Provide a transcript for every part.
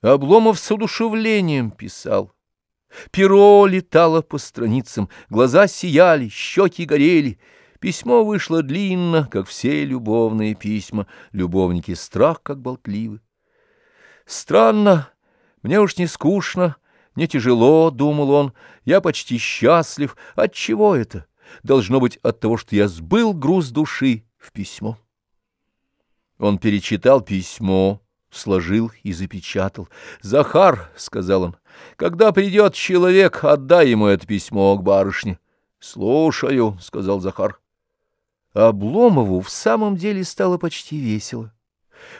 Обломов с одушевлением писал. Перо летало по страницам, глаза сияли, щеки горели. Письмо вышло длинно, как все любовные письма, любовники страх, как болтливы. Странно, мне уж не скучно, не тяжело, — думал он, — я почти счастлив. От чего это? Должно быть от того, что я сбыл груз души в письмо. Он перечитал письмо сложил и запечатал. «Захар», — сказал он, — «когда придет человек, отдай ему это письмо к барышне». «Слушаю», — сказал Захар. Обломову в самом деле стало почти весело.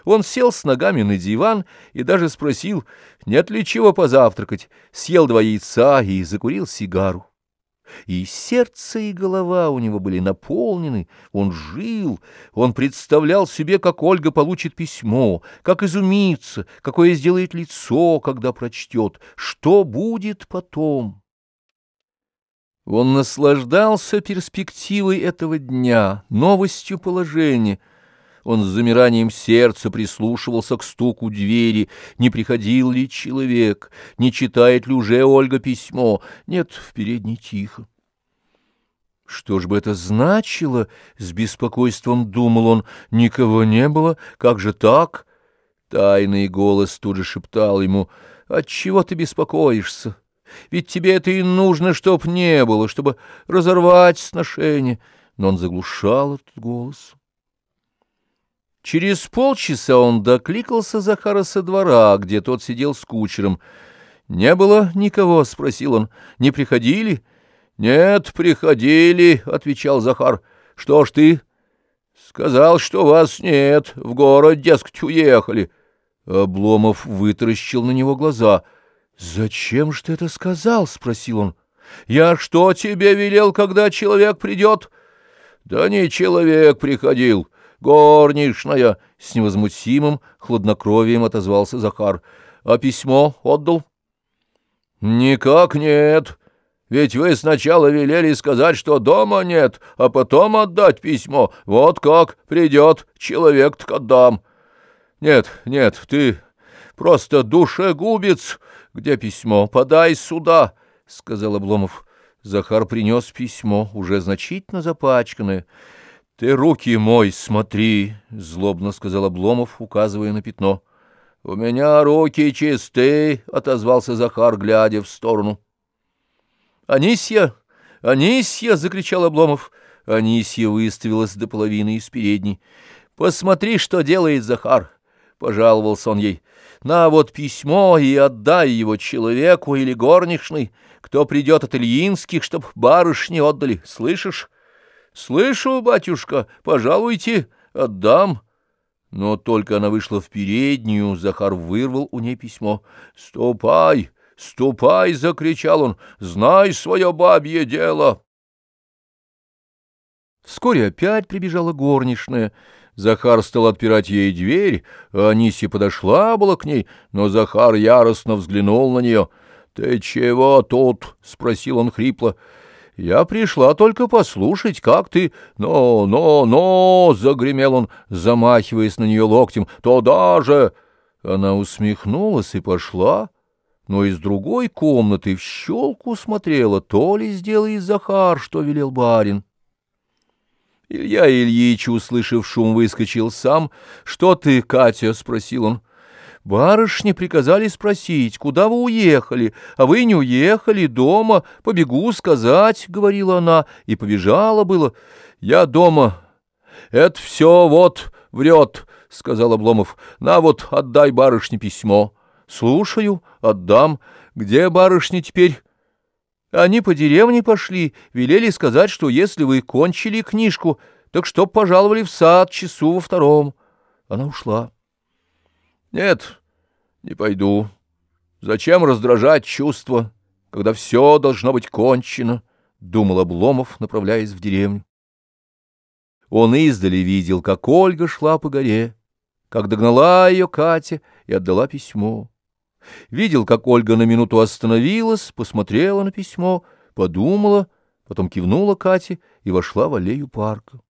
Он сел с ногами на диван и даже спросил, нет ли чего позавтракать, съел два яйца и закурил сигару. И сердце, и голова у него были наполнены, он жил, он представлял себе, как Ольга получит письмо, как изумится, какое сделает лицо, когда прочтет, что будет потом. Он наслаждался перспективой этого дня, новостью положения. Он с замиранием сердца прислушивался к стуку двери, не приходил ли человек, не читает ли уже Ольга письмо. Нет, в передней тихо. Что ж бы это значило? С беспокойством думал он. Никого не было. Как же так? Тайный голос тут же шептал ему. Отчего ты беспокоишься? Ведь тебе это и нужно, чтоб не было, чтобы разорвать сношение. Но он заглушал этот голос. Через полчаса он докликался Захара со двора, где тот сидел с кучером. «Не было никого?» — спросил он. «Не приходили?» «Нет, приходили», — отвечал Захар. «Что ж ты?» «Сказал, что вас нет, в город, дескать, уехали». Обломов вытаращил на него глаза. «Зачем же ты это сказал?» — спросил он. «Я что тебе велел, когда человек придет?» «Да не человек приходил, горничная», — с невозмутимым хладнокровием отозвался Захар. «А письмо отдал?» «Никак нет». Ведь вы сначала велели сказать, что дома нет, а потом отдать письмо. Вот как придет человек, так отдам. Нет, нет, ты просто душегубец. Где письмо? Подай сюда, — сказал Обломов. Захар принес письмо, уже значительно запачканное. — Ты руки мой смотри, — злобно сказал Обломов, указывая на пятно. — У меня руки чистые, — отозвался Захар, глядя в сторону. — «Анисья! Анисья!» — закричал Обломов. Анисья выставилась до половины из передней. «Посмотри, что делает Захар!» — пожаловался он ей. «На вот письмо и отдай его человеку или горничной, кто придет от Ильинских, чтоб барышни отдали. Слышишь?» «Слышу, батюшка, пожалуйте, отдам». Но только она вышла в переднюю, Захар вырвал у ней письмо. «Ступай!» «Ступай!» — закричал он. «Знай свое бабье дело!» Вскоре опять прибежала горничная. Захар стал отпирать ей дверь, а Анисия подошла была к ней, но Захар яростно взглянул на нее. «Ты чего тут?» — спросил он хрипло. «Я пришла только послушать, как ты...» «Но, но, но!» — загремел он, замахиваясь на нее локтем. «То же!» Она усмехнулась и пошла но из другой комнаты в щелку смотрела, то ли сделай Захар, что велел барин. Илья Ильич, услышав шум, выскочил сам. — Что ты, Катя? — спросил он. — Барышни приказали спросить, куда вы уехали, а вы не уехали, дома, побегу сказать, — говорила она, и побежала было. — Я дома. — Это все вот врет, — сказал Обломов. — На вот, отдай барышне письмо. — Слушаю, отдам. Где барышни теперь? Они по деревне пошли, велели сказать, что если вы кончили книжку, так чтоб пожаловали в сад часу во втором. Она ушла. Нет, не пойду. Зачем раздражать чувства, когда все должно быть кончено? Думал Обломов, направляясь в деревню. Он издали видел, как Ольга шла по горе, как догнала ее Катя и отдала письмо. Видел, как Ольга на минуту остановилась, посмотрела на письмо, подумала, потом кивнула Кате и вошла в аллею парка.